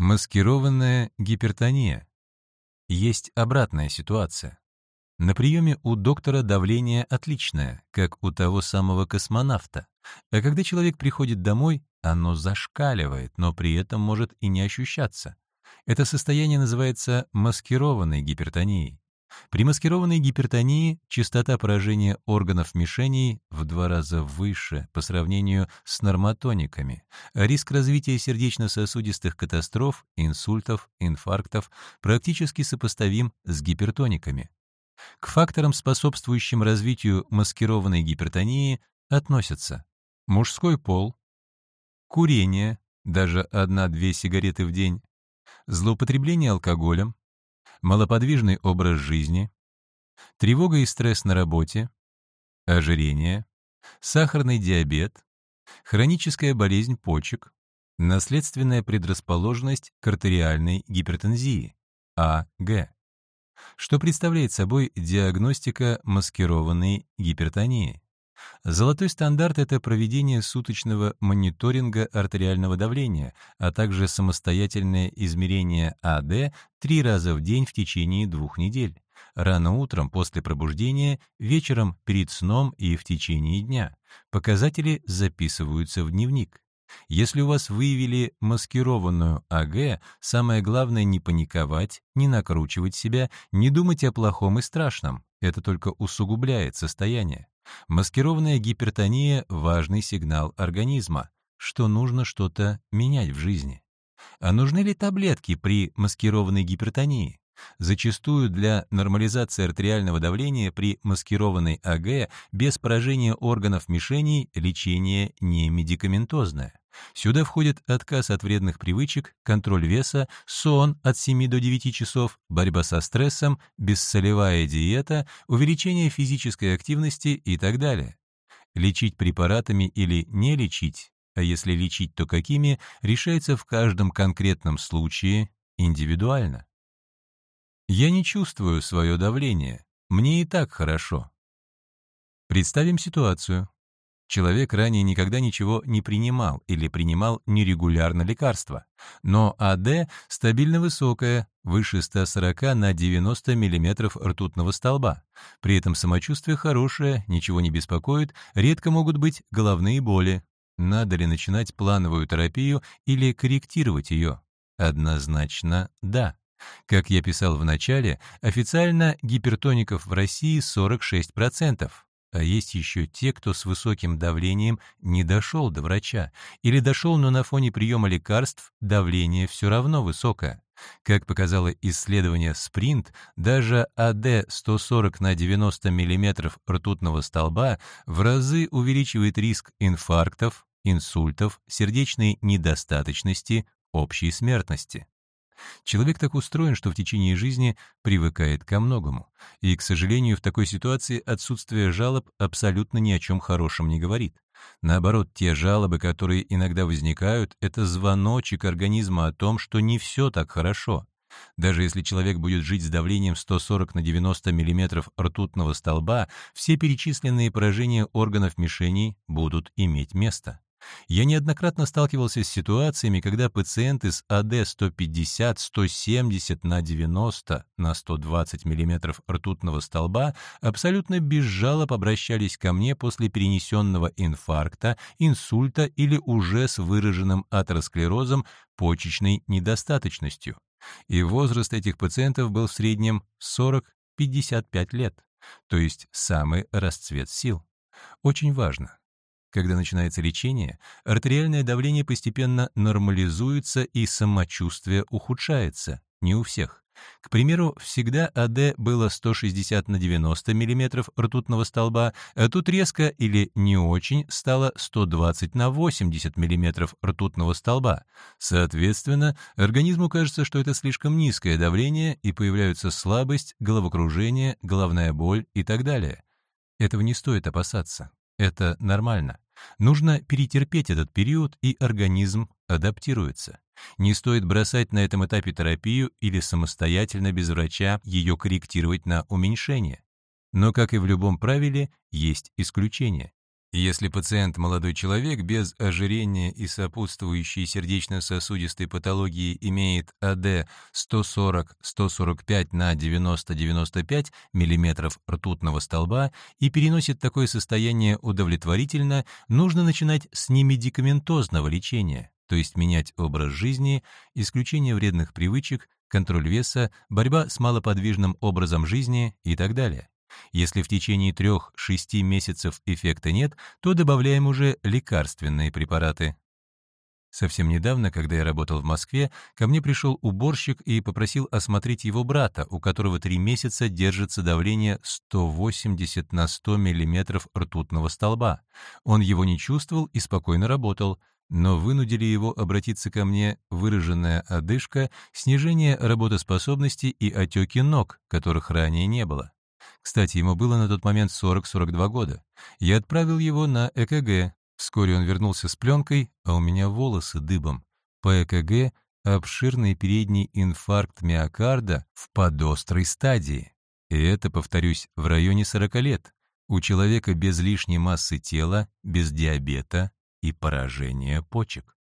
Маскированная гипертония. Есть обратная ситуация. На приеме у доктора давление отличное, как у того самого космонавта. А когда человек приходит домой, оно зашкаливает, но при этом может и не ощущаться. Это состояние называется маскированной гипертонией. При маскированной гипертонии частота поражения органов мишеней в два раза выше по сравнению с нормотониками, риск развития сердечно-сосудистых катастроф, инсультов, инфарктов практически сопоставим с гипертониками. К факторам, способствующим развитию маскированной гипертонии, относятся мужской пол, курение, даже одна-две сигареты в день, злоупотребление алкоголем, малоподвижный образ жизни, тревога и стресс на работе, ожирение, сахарный диабет, хроническая болезнь почек, наследственная предрасположенность к артериальной гипертензии, АГ, что представляет собой диагностика маскированной гипертонии. Золотой стандарт — это проведение суточного мониторинга артериального давления, а также самостоятельное измерение АД три раза в день в течение двух недель. Рано утром после пробуждения, вечером перед сном и в течение дня. Показатели записываются в дневник. Если у вас выявили маскированную АГ, самое главное не паниковать, не накручивать себя, не думать о плохом и страшном. Это только усугубляет состояние. Маскированная гипертония — важный сигнал организма, что нужно что-то менять в жизни. А нужны ли таблетки при маскированной гипертонии? Зачастую для нормализации артериального давления при маскированной АГ без поражения органов мишеней лечение не медикаментозное. Сюда входит отказ от вредных привычек, контроль веса, сон от 7 до 9 часов, борьба со стрессом, бессолевая диета, увеличение физической активности и так далее. Лечить препаратами или не лечить, а если лечить, то какими, решается в каждом конкретном случае индивидуально. Я не чувствую свое давление, мне и так хорошо. Представим ситуацию. Человек ранее никогда ничего не принимал или принимал нерегулярно лекарства. Но АД стабильно высокая, выше 140 на 90 мм ртутного столба. При этом самочувствие хорошее, ничего не беспокоит, редко могут быть головные боли. Надо ли начинать плановую терапию или корректировать ее? Однозначно да. Как я писал в начале, официально гипертоников в России 46%. А есть еще те, кто с высоким давлением не дошел до врача, или дошел, но на фоне приема лекарств давление все равно высокое. Как показало исследование «Спринт», даже АД 140 на 90 мм ртутного столба в разы увеличивает риск инфарктов, инсультов, сердечной недостаточности, общей смертности. Человек так устроен, что в течение жизни привыкает ко многому. И, к сожалению, в такой ситуации отсутствие жалоб абсолютно ни о чем хорошем не говорит. Наоборот, те жалобы, которые иногда возникают, это звоночек организма о том, что не все так хорошо. Даже если человек будет жить с давлением 140 на 90 мм ртутного столба, все перечисленные поражения органов мишеней будут иметь место. Я неоднократно сталкивался с ситуациями, когда пациенты с АД 150-170 на 90 на 120 мм ртутного столба абсолютно без жалоб обращались ко мне после перенесенного инфаркта, инсульта или уже с выраженным атеросклерозом почечной недостаточностью. И возраст этих пациентов был в среднем 40-55 лет, то есть самый расцвет сил. Очень важно, когда начинается лечение, артериальное давление постепенно нормализуется и самочувствие ухудшается. Не у всех. К примеру, всегда АД было 160 на 90 мм ртутного столба, а тут резко или не очень стало 120 на 80 мм ртутного столба. Соответственно, организму кажется, что это слишком низкое давление, и появляются слабость, головокружение, головная боль и так далее. Этого не стоит опасаться. Это нормально. Нужно перетерпеть этот период, и организм адаптируется. Не стоит бросать на этом этапе терапию или самостоятельно без врача ее корректировать на уменьшение. Но, как и в любом правиле, есть исключения. Если пациент молодой человек без ожирения и сопутствующей сердечно-сосудистой патологии имеет АД 140-145 на 90-95 мм ртутного столба и переносит такое состояние удовлетворительно, нужно начинать с немедикаментозного лечения, то есть менять образ жизни, исключение вредных привычек, контроль веса, борьба с малоподвижным образом жизни и так далее. Если в течение 3-6 месяцев эффекта нет, то добавляем уже лекарственные препараты. Совсем недавно, когда я работал в Москве, ко мне пришел уборщик и попросил осмотреть его брата, у которого три месяца держится давление 180 на 100 мм ртутного столба. Он его не чувствовал и спокойно работал, но вынудили его обратиться ко мне выраженная одышка, снижение работоспособности и отеки ног, которых ранее не было. Кстати, ему было на тот момент 40-42 года. Я отправил его на ЭКГ. Вскоре он вернулся с пленкой, а у меня волосы дыбом. По ЭКГ обширный передний инфаркт миокарда в подострой стадии. И это, повторюсь, в районе 40 лет. У человека без лишней массы тела, без диабета и поражения почек.